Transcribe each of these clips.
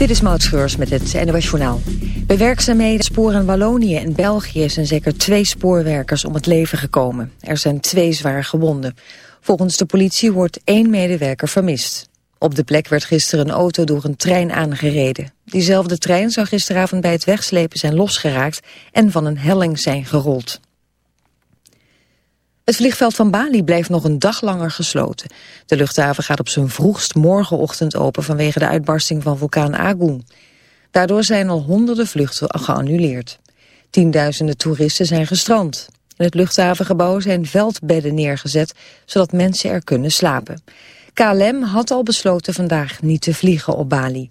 Dit is Maud met het NOS Journaal. Bij werkzaamheden sporen Wallonië en België zijn zeker twee spoorwerkers om het leven gekomen. Er zijn twee zwaar gewonden. Volgens de politie wordt één medewerker vermist. Op de plek werd gisteren een auto door een trein aangereden. Diezelfde trein zou gisteravond bij het wegslepen zijn losgeraakt en van een helling zijn gerold. Het vliegveld van Bali blijft nog een dag langer gesloten. De luchthaven gaat op zijn vroegst morgenochtend open vanwege de uitbarsting van vulkaan Agung. Daardoor zijn al honderden vluchten geannuleerd. Tienduizenden toeristen zijn gestrand. In het luchthavengebouw zijn veldbedden neergezet, zodat mensen er kunnen slapen. KLM had al besloten vandaag niet te vliegen op Bali.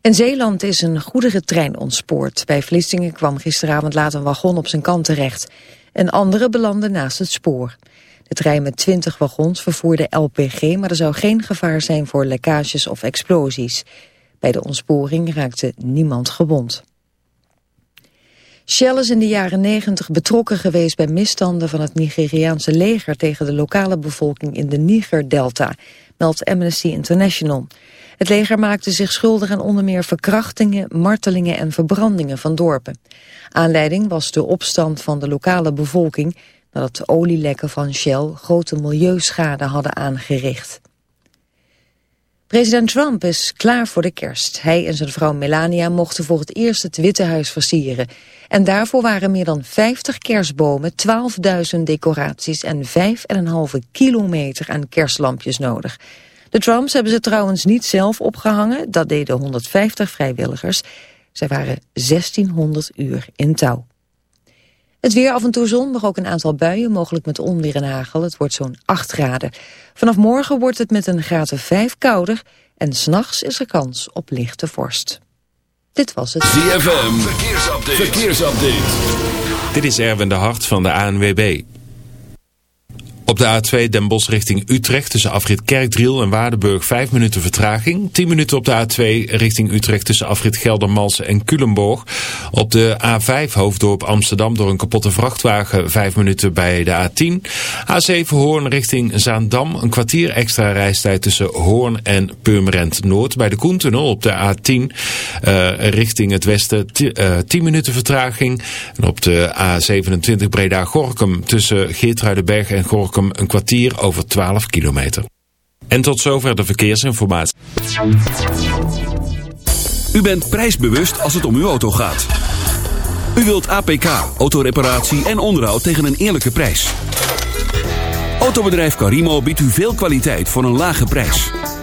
In Zeeland is een goederentrein ontspoord. Bij Vlissingen kwam gisteravond laat een wagon op zijn kant terecht. Een andere belandde naast het spoor. De trein met 20 wagons vervoerde LPG, maar er zou geen gevaar zijn voor lekkages of explosies. Bij de ontsporing raakte niemand gewond. Shell is in de jaren 90 betrokken geweest bij misstanden van het Nigeriaanse leger tegen de lokale bevolking in de Niger-delta, meldt Amnesty International. Het leger maakte zich schuldig aan onder meer verkrachtingen, martelingen en verbrandingen van dorpen. Aanleiding was de opstand van de lokale bevolking nadat olielekken van Shell grote milieuschade hadden aangericht. President Trump is klaar voor de kerst. Hij en zijn vrouw Melania mochten voor het eerst het Witte Huis versieren. En daarvoor waren meer dan 50 kerstbomen, 12.000 decoraties en 5,5 kilometer aan kerstlampjes nodig. De Trumps hebben ze trouwens niet zelf opgehangen, dat deden 150 vrijwilligers. Zij waren 1600 uur in touw. Het weer af en toe zon, maar ook een aantal buien, mogelijk met onweer en hagel. Het wordt zo'n 8 graden. Vanaf morgen wordt het met een graad of 5 kouder en s'nachts is er kans op lichte vorst. Dit was het. ZFM, verkeersupdate. verkeersupdate. Dit is Erwin de Hart van de ANWB. Op de A2 Den Bosch richting Utrecht tussen afrit Kerkdriel en Waardenburg 5 minuten vertraging. 10 minuten op de A2 richting Utrecht tussen afrit Geldermalsen en Culemborg. Op de A5 Hoofddorp Amsterdam door een kapotte vrachtwagen 5 minuten bij de A10. A7 Hoorn richting Zaandam een kwartier extra reistijd tussen Hoorn en Purmerend Noord. Bij de Koentunnel op de A10 uh, richting het westen 10 uh, minuten vertraging. En op de A27 Breda-Gorkum tussen Geertruidenberg en Gorkum een kwartier over 12 kilometer. En tot zover de verkeersinformatie. U bent prijsbewust als het om uw auto gaat. U wilt APK, autoreparatie en onderhoud tegen een eerlijke prijs. Autobedrijf Carimo biedt u veel kwaliteit voor een lage prijs.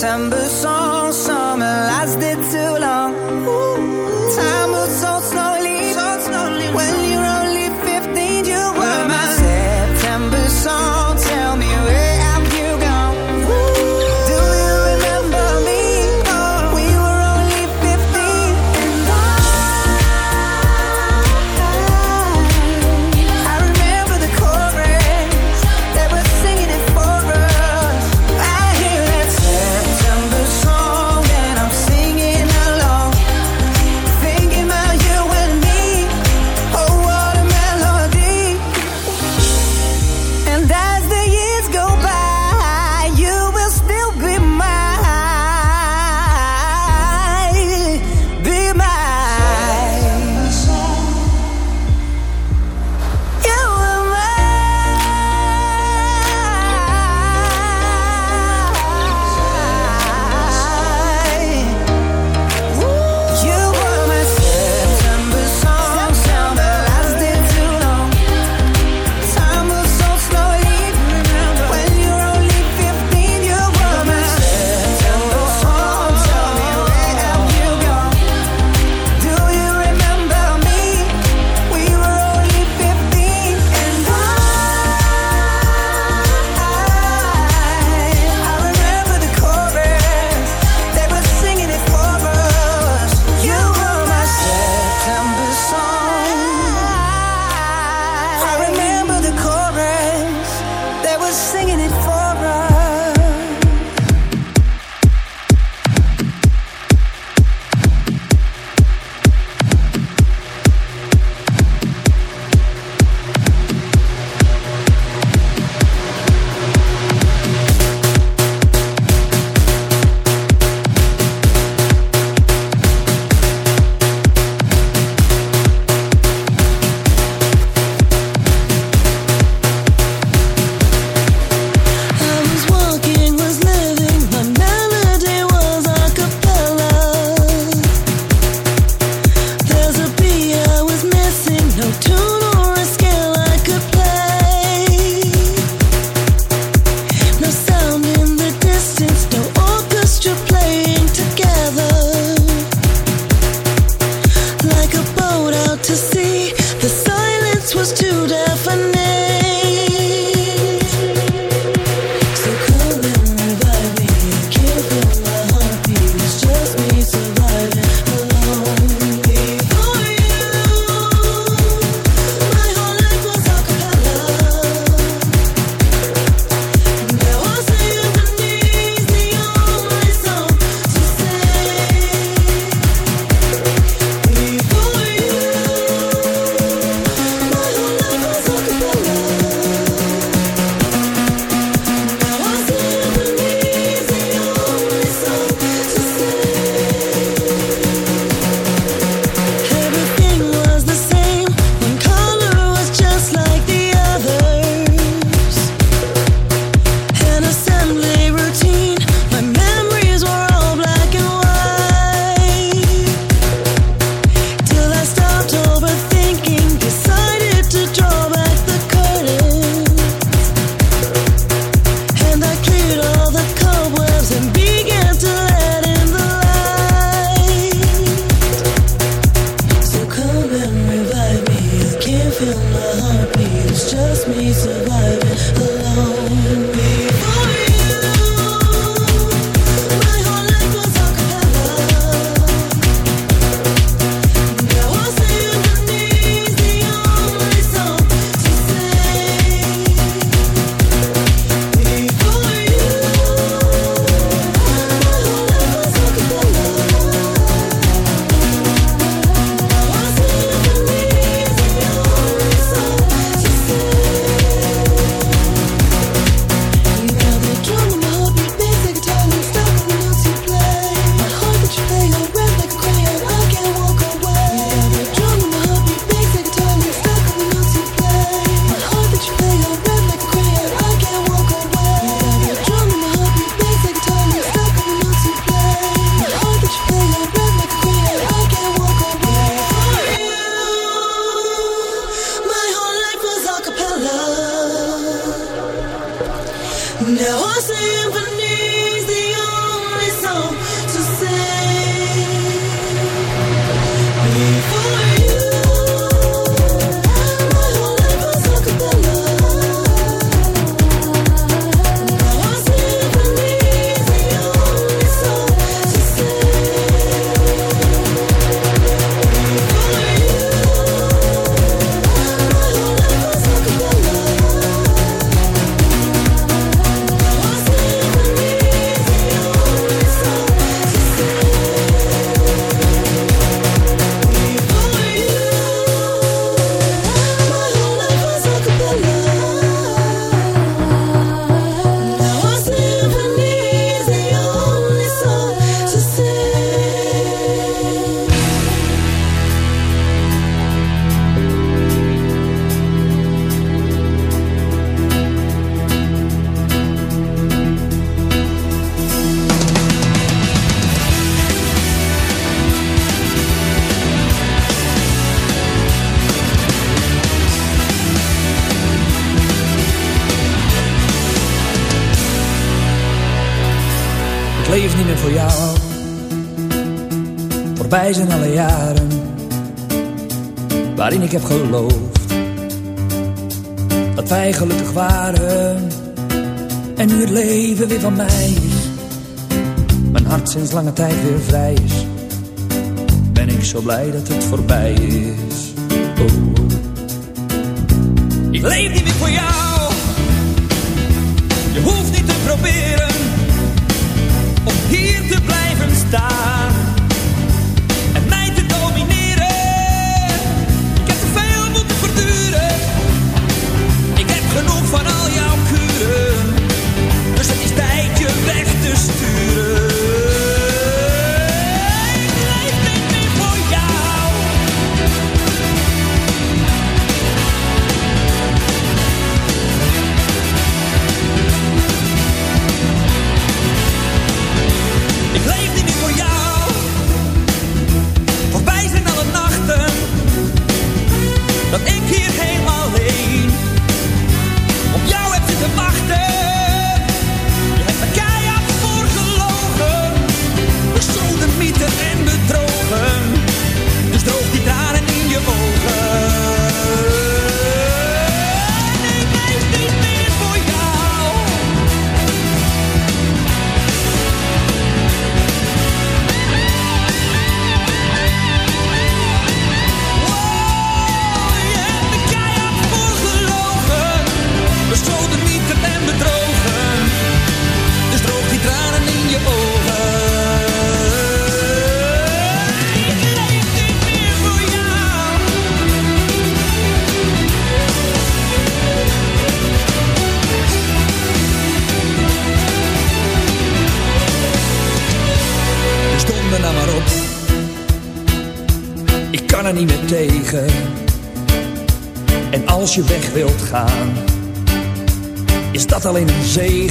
September song,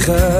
een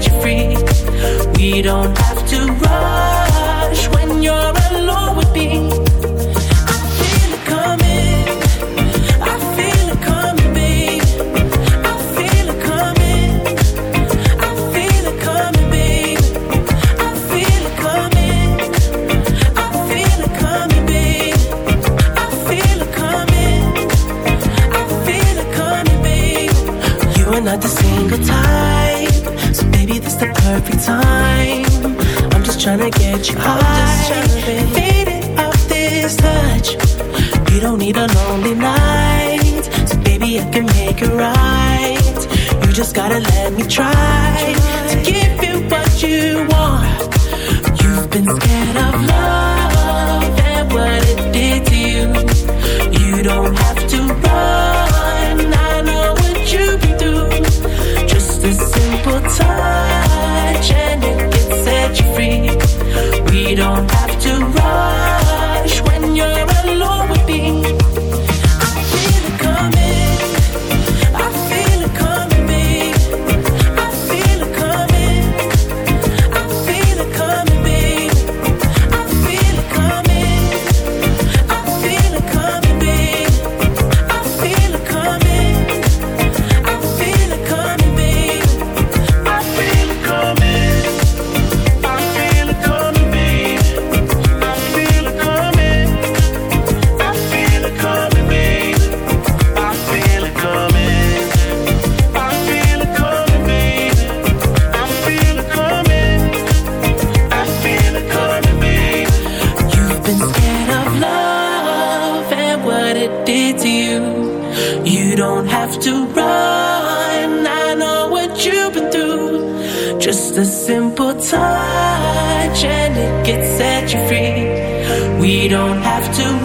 such a free. We don't have to rush when you're.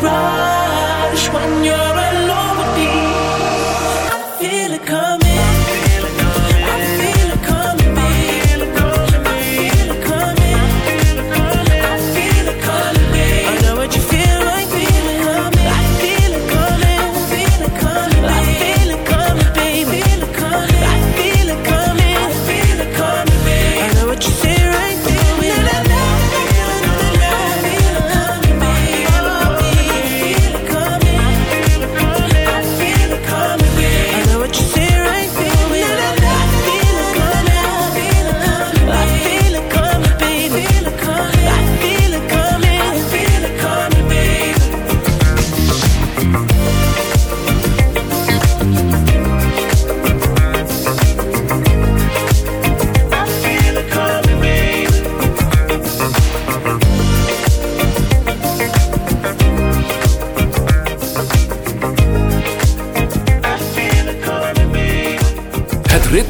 rush when you're alone with me. I feel it coming.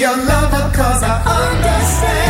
your lover, cause I understand.